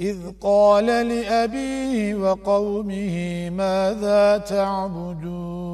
إذ قال لأبيه وقومه ماذا تعبدون؟